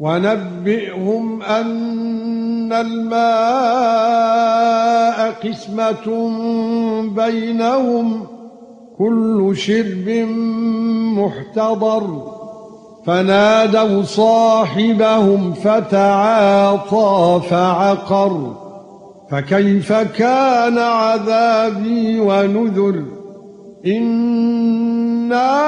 ونبئهم أن الماء قسمة بينهم كل شرب محتضر. فنادوا صاحبهم فتعاطى فعقر. فكيف كان عذابي ونذر؟ إِنَّا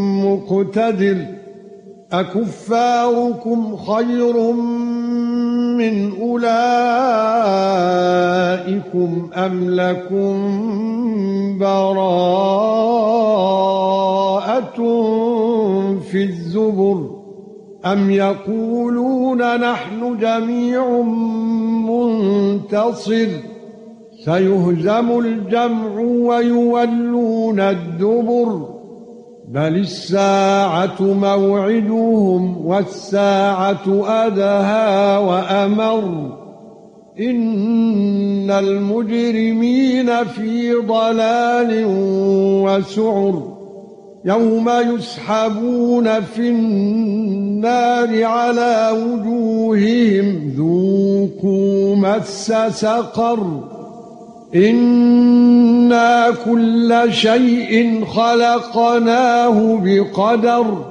مقتدر أكفاركم خير من أولئكم أم لكم براءة في الزبر أم يقولون نحن جميع منتصر؟ سيهزم الجمع ويولون الدبر. بل الساعة موعدهم والساعة ادهى وأمر. إن المجرمين في ضلال وسعر. يَوْمَ يُسْحَبُونَ فِي النَّارِ عَلَى وُجُوهِهِمْ ذُوقُوا مَسَّ سَقَرَ. كُلَّ شَيْءٍ خَلَقْنَاهُ بِقَدَرٍ